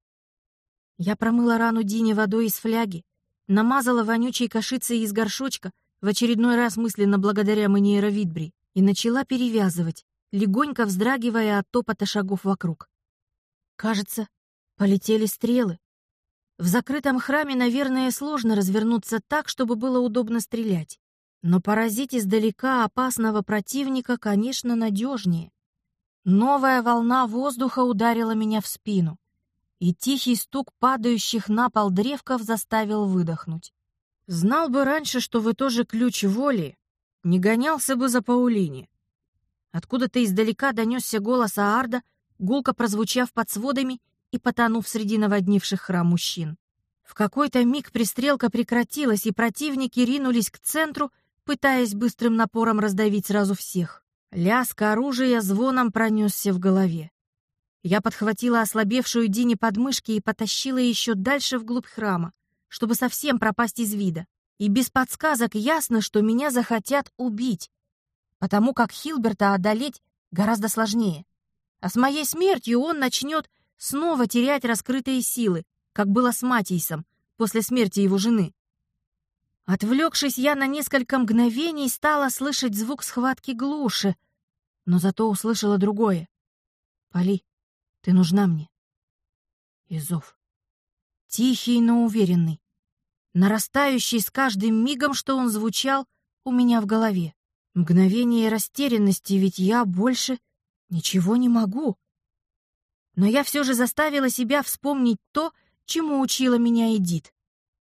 Я промыла рану Дине водой из фляги, намазала вонючей кашицей из горшочка, в очередной раз мысленно благодаря Маниера Витбри, и начала перевязывать, легонько вздрагивая от топота шагов вокруг. Кажется, полетели стрелы. В закрытом храме, наверное, сложно развернуться так, чтобы было удобно стрелять. Но поразить издалека опасного противника, конечно, надежнее. Новая волна воздуха ударила меня в спину, и тихий стук падающих на пол древков заставил выдохнуть. Знал бы раньше, что вы тоже ключ воли, не гонялся бы за Паулини. Откуда-то издалека донесся голос Аарда, гулко прозвучав под сводами и потонув среди наводнивших храм мужчин. В какой-то миг пристрелка прекратилась, и противники ринулись к центру, пытаясь быстрым напором раздавить сразу всех. Лязг оружия звоном пронесся в голове. Я подхватила ослабевшую Дине подмышки и потащила еще дальше вглубь храма, чтобы совсем пропасть из вида. И без подсказок ясно, что меня захотят убить, потому как Хилберта одолеть гораздо сложнее. А с моей смертью он начнет снова терять раскрытые силы, как было с Матийсом после смерти его жены. Отвлекшись, я на несколько мгновений стала слышать звук схватки глуши, но зато услышала другое. «Поли, ты нужна мне». И зов. Тихий, но уверенный. Нарастающий с каждым мигом, что он звучал у меня в голове. Мгновение растерянности, ведь я больше ничего не могу. Но я все же заставила себя вспомнить то, чему учила меня Эдит.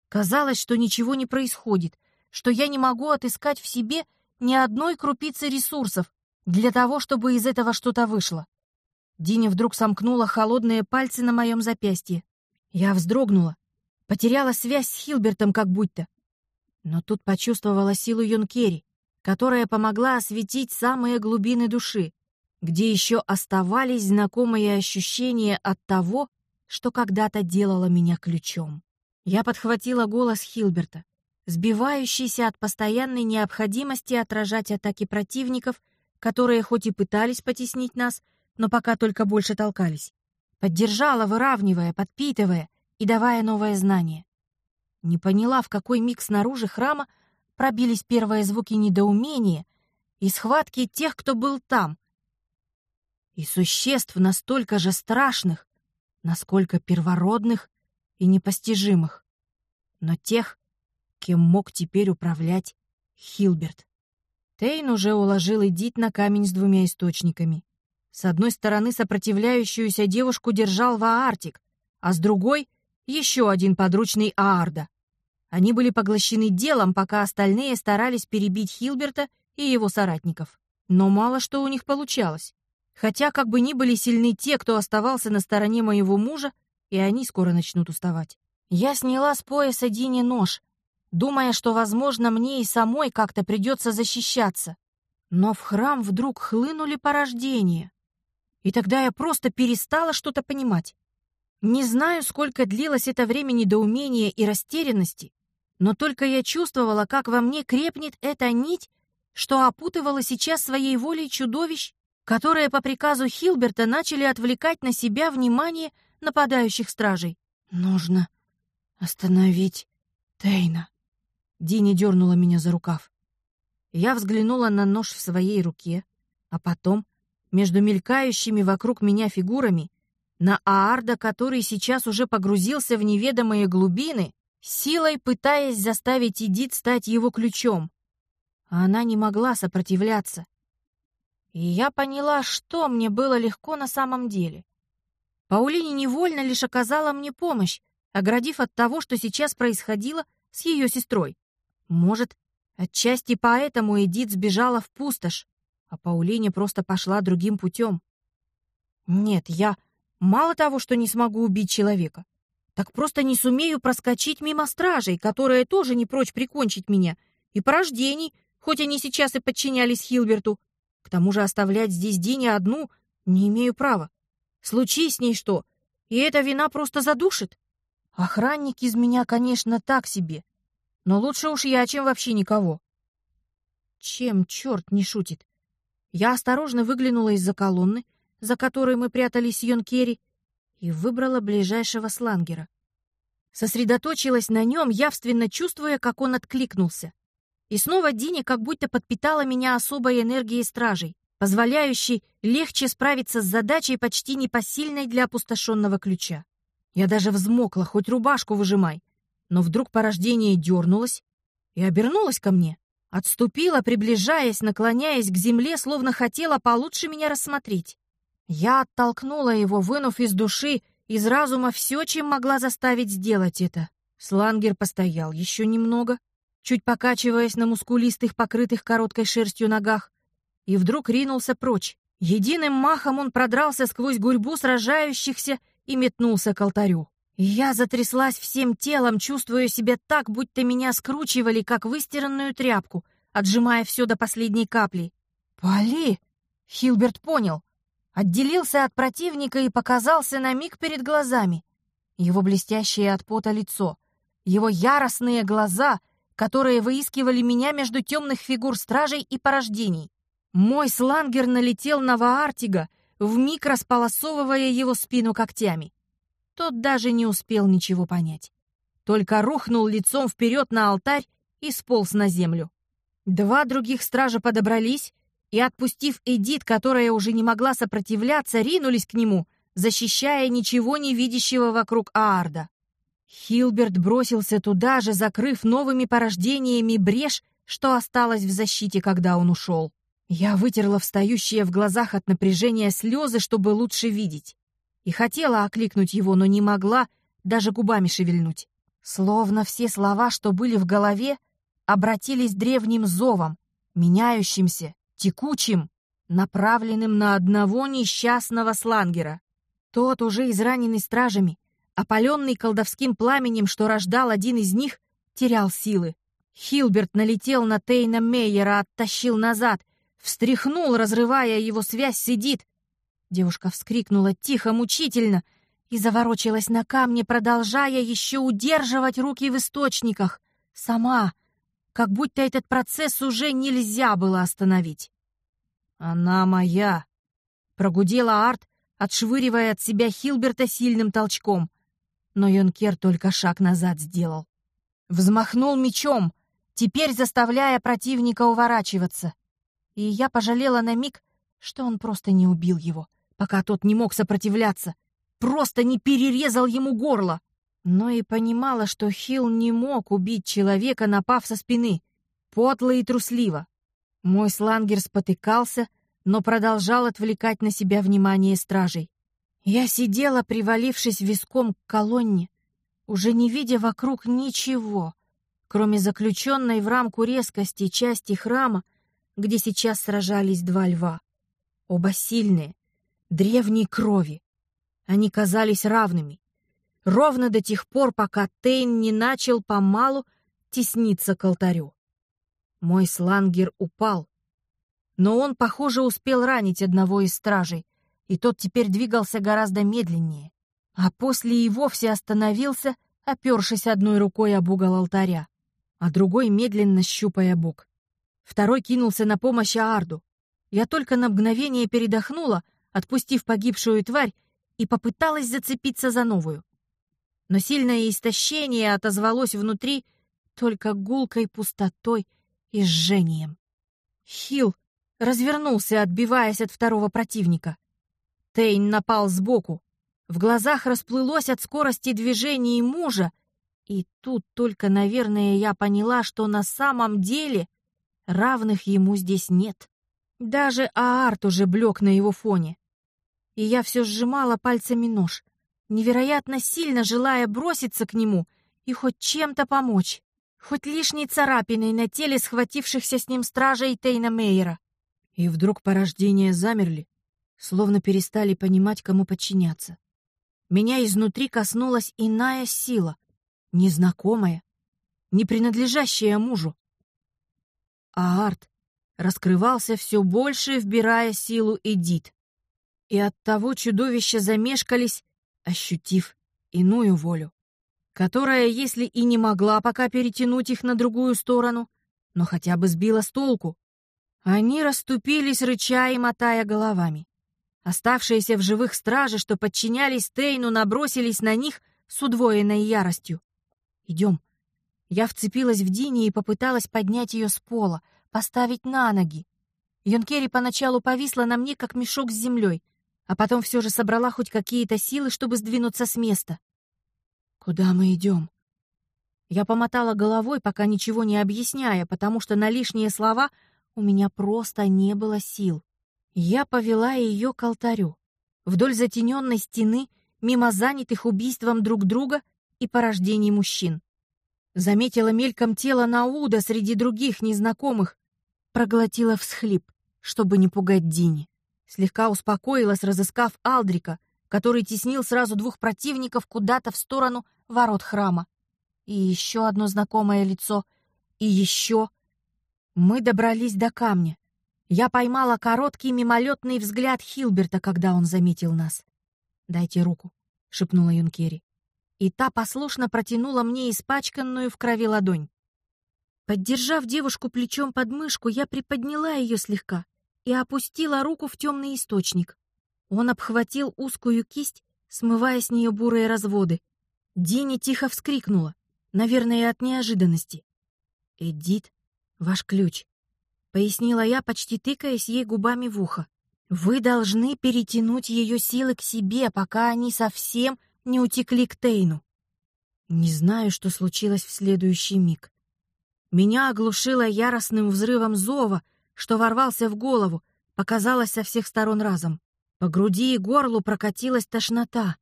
Казалось, что ничего не происходит, что я не могу отыскать в себе ни одной крупицы ресурсов для того, чтобы из этого что-то вышло. Диня вдруг сомкнула холодные пальцы на моем запястье. Я вздрогнула, потеряла связь с Хилбертом как будто. Но тут почувствовала силу Юнкери, которая помогла осветить самые глубины души, где еще оставались знакомые ощущения от того, что когда-то делало меня ключом. Я подхватила голос Хилберта, сбивающийся от постоянной необходимости отражать атаки противников, которые хоть и пытались потеснить нас, но пока только больше толкались. Поддержала, выравнивая, подпитывая и давая новое знание. Не поняла, в какой миг снаружи храма пробились первые звуки недоумения и схватки тех, кто был там. И существ настолько же страшных, насколько первородных и непостижимых, но тех, кем мог теперь управлять Хилберт. Тейн уже уложил Эдит на камень с двумя источниками. С одной стороны сопротивляющуюся девушку держал Ваартик, а с другой — еще один подручный Аарда. Они были поглощены делом, пока остальные старались перебить Хилберта и его соратников. Но мало что у них получалось. Хотя как бы ни были сильны те, кто оставался на стороне моего мужа, и они скоро начнут уставать. Я сняла с пояса Дине нож, думая, что, возможно, мне и самой как-то придется защищаться. Но в храм вдруг хлынули порождения. И тогда я просто перестала что-то понимать. Не знаю, сколько длилось это время недоумения и растерянности, но только я чувствовала, как во мне крепнет эта нить, что опутывала сейчас своей волей чудовищ, которые по приказу Хилберта начали отвлекать на себя внимание нападающих стражей. «Нужно остановить Тейна». Дини дернула меня за рукав. Я взглянула на нож в своей руке, а потом, между мелькающими вокруг меня фигурами, на Аарда, который сейчас уже погрузился в неведомые глубины, силой пытаясь заставить Эдит стать его ключом. А она не могла сопротивляться. И я поняла, что мне было легко на самом деле. Паулине невольно лишь оказала мне помощь, оградив от того, что сейчас происходило с ее сестрой. Может, отчасти поэтому Эдит сбежала в пустошь, а Паулине просто пошла другим путем. Нет, я мало того, что не смогу убить человека, так просто не сумею проскочить мимо стражей, которые тоже не прочь прикончить меня, и порождений, хоть они сейчас и подчинялись Хилберту. К тому же оставлять здесь Дине одну не имею права. Случись с ней что, и эта вина просто задушит. Охранник из меня, конечно, так себе, но лучше уж я, чем вообще никого. Чем черт не шутит? Я осторожно выглянула из-за колонны, за которой мы прятались Йонкери, и выбрала ближайшего слангера. Сосредоточилась на нем, явственно чувствуя, как он откликнулся. И снова Дини как будто подпитала меня особой энергией стражей позволяющий легче справиться с задачей почти непосильной для опустошенного ключа. Я даже взмокла, хоть рубашку выжимай. Но вдруг порождение дернулось и обернулось ко мне. Отступила, приближаясь, наклоняясь к земле, словно хотела получше меня рассмотреть. Я оттолкнула его, вынув из души, из разума все, чем могла заставить сделать это. Слангер постоял еще немного, чуть покачиваясь на мускулистых, покрытых короткой шерстью ногах, и вдруг ринулся прочь. Единым махом он продрался сквозь гурьбу сражающихся и метнулся к алтарю. Я затряслась всем телом, чувствуя себя так, будто меня скручивали, как выстиранную тряпку, отжимая все до последней капли. «Поли!» — Хилберт понял. Отделился от противника и показался на миг перед глазами. Его блестящее от пота лицо, его яростные глаза, которые выискивали меня между темных фигур стражей и порождений. Мой слангер налетел на Ваартига, вмиг располосовывая его спину когтями. Тот даже не успел ничего понять. Только рухнул лицом вперед на алтарь и сполз на землю. Два других стража подобрались и, отпустив Эдит, которая уже не могла сопротивляться, ринулись к нему, защищая ничего не видящего вокруг Аарда. Хилберт бросился туда же, закрыв новыми порождениями брешь, что осталось в защите, когда он ушел. Я вытерла встающие в глазах от напряжения слезы, чтобы лучше видеть. И хотела окликнуть его, но не могла даже губами шевельнуть. Словно все слова, что были в голове, обратились древним зовом, меняющимся, текучим, направленным на одного несчастного слангера. Тот, уже израненный стражами, опаленный колдовским пламенем, что рождал один из них, терял силы. Хилберт налетел на Тейна Мейера, оттащил назад, встряхнул, разрывая его связь с Эдит. Девушка вскрикнула тихо, мучительно и заворочилась на камне, продолжая еще удерживать руки в источниках. Сама, как будто этот процесс уже нельзя было остановить. «Она моя!» — прогудела Арт, отшвыривая от себя Хилберта сильным толчком. Но Йонкер только шаг назад сделал. Взмахнул мечом, теперь заставляя противника уворачиваться. И я пожалела на миг, что он просто не убил его, пока тот не мог сопротивляться, просто не перерезал ему горло. Но и понимала, что Хил не мог убить человека, напав со спины, подло и трусливо. Мой слангер спотыкался, но продолжал отвлекать на себя внимание стражей. Я сидела, привалившись виском к колонне, уже не видя вокруг ничего, кроме заключенной в рамку резкости части храма, где сейчас сражались два льва. Оба сильные, древней крови. Они казались равными. Ровно до тех пор, пока Тейн не начал помалу тесниться к алтарю. Мой слангер упал, но он, похоже, успел ранить одного из стражей, и тот теперь двигался гораздо медленнее, а после и вовсе остановился, опершись одной рукой об угол алтаря, а другой медленно щупая бок. Второй кинулся на помощь Аарду. Я только на мгновение передохнула, отпустив погибшую тварь, и попыталась зацепиться за новую. Но сильное истощение отозвалось внутри только гулкой пустотой и жжением. Хил развернулся, отбиваясь от второго противника. Тейн напал сбоку. В глазах расплылось от скорости движений мужа, и тут только, наверное, я поняла, что на самом деле равных ему здесь нет. Даже Аарт уже блек на его фоне. И я все сжимала пальцами нож, невероятно сильно желая броситься к нему и хоть чем-то помочь, хоть лишней царапиной на теле схватившихся с ним стражей Тейна Мейера. И вдруг порождения замерли, словно перестали понимать, кому подчиняться. Меня изнутри коснулась иная сила, незнакомая, не принадлежащая мужу. А арт раскрывался все больше, вбирая силу Эдит. И от того чудовища замешкались, ощутив иную волю, которая, если и не могла пока перетянуть их на другую сторону, но хотя бы сбила с толку, они расступились, рыча и мотая головами. Оставшиеся в живых стражи, что подчинялись Тейну, набросились на них с удвоенной яростью. «Идем». Я вцепилась в Дини и попыталась поднять ее с пола, поставить на ноги. Йонкери поначалу повисла на мне, как мешок с землей, а потом все же собрала хоть какие-то силы, чтобы сдвинуться с места. «Куда мы идем?» Я помотала головой, пока ничего не объясняя, потому что на лишние слова у меня просто не было сил. Я повела ее к алтарю, вдоль затененной стены, мимо занятых убийством друг друга и порождений мужчин. Заметила мельком тело Науда среди других незнакомых, проглотила всхлип, чтобы не пугать Дини. Слегка успокоилась, разыскав Алдрика, который теснил сразу двух противников куда-то в сторону ворот храма. И еще одно знакомое лицо, и еще мы добрались до камня. Я поймала короткий мимолетный взгляд Хилберта, когда он заметил нас. «Дайте руку», — шепнула Юнкери. И та послушно протянула мне испачканную в крови ладонь. Поддержав девушку плечом под мышку, я приподняла ее слегка и опустила руку в темный источник. Он обхватил узкую кисть, смывая с нее бурые разводы. Дини тихо вскрикнула, наверное, от неожиданности. «Эдит, ваш ключ», — пояснила я, почти тыкаясь ей губами в ухо. «Вы должны перетянуть ее силы к себе, пока они совсем не утекли к Тейну». Не знаю, что случилось в следующий миг. Меня оглушило яростным взрывом зова, что ворвался в голову, показалось со всех сторон разом. По груди и горлу прокатилась тошнота.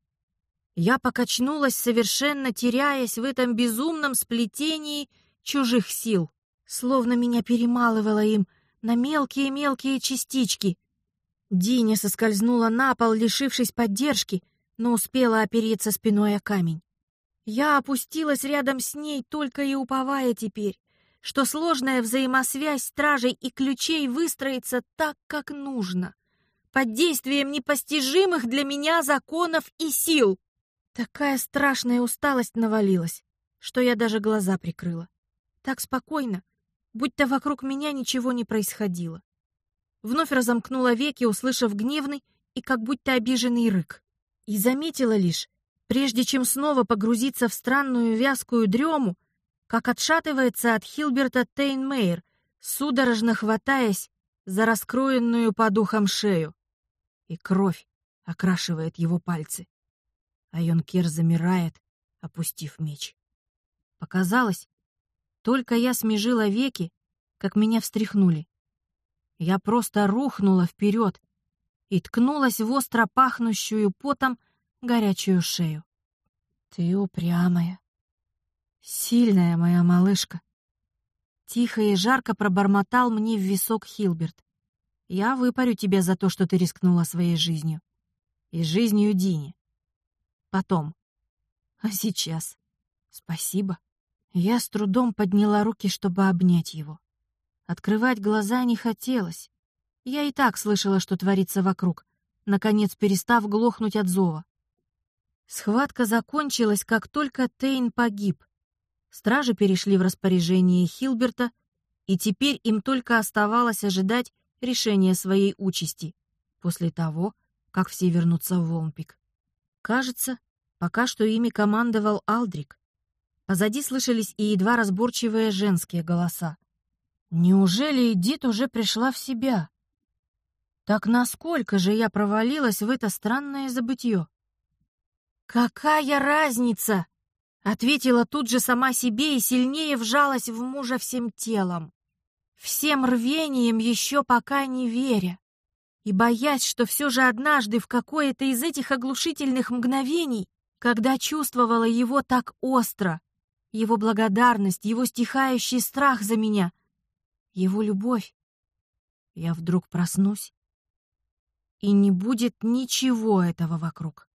Я покачнулась, совершенно теряясь в этом безумном сплетении чужих сил, словно меня перемалывало им на мелкие-мелкие частички. Диня соскользнула на пол, лишившись поддержки, но успела опереться спиной о камень. Я опустилась рядом с ней, только и уповая теперь, что сложная взаимосвязь стражей и ключей выстроится так, как нужно, под действием непостижимых для меня законов и сил. Такая страшная усталость навалилась, что я даже глаза прикрыла. Так спокойно, будто вокруг меня ничего не происходило. Вновь разомкнула веки, услышав гневный и как будто обиженный рык. И заметила лишь, прежде чем снова погрузиться в странную вязкую дрему, как отшатывается от Хилберта Тейнмейер, судорожно хватаясь за раскроенную по духам шею. И кровь окрашивает его пальцы. А Йонкер замирает, опустив меч. Показалось, только я смежила веки, как меня встряхнули. Я просто рухнула вперед и ткнулась в остро пахнущую потом горячую шею. Ты упрямая, сильная моя малышка. Тихо и жарко пробормотал мне в висок Хилберт. Я выпарю тебя за то, что ты рискнула своей жизнью. И жизнью Дини. Потом. А сейчас? Спасибо. Я с трудом подняла руки, чтобы обнять его. Открывать глаза не хотелось. Я и так слышала, что творится вокруг, наконец перестав глохнуть от зова. Схватка закончилась, как только Тейн погиб. Стражи перешли в распоряжение Хилберта, и теперь им только оставалось ожидать решения своей участи после того, как все вернутся в Волнпик. Кажется, пока что ими командовал Алдрик. Позади слышались и едва разборчивые женские голоса. Неужели Эдит уже пришла в себя? Так насколько же я провалилась в это странное забытье? «Какая разница?» — ответила тут же сама себе и сильнее вжалась в мужа всем телом. Всем рвением еще пока не веря и боясь, что все же однажды в какое-то из этих оглушительных мгновений, когда чувствовала его так остро, его благодарность, его стихающий страх за меня, его любовь, я вдруг проснусь, и не будет ничего этого вокруг.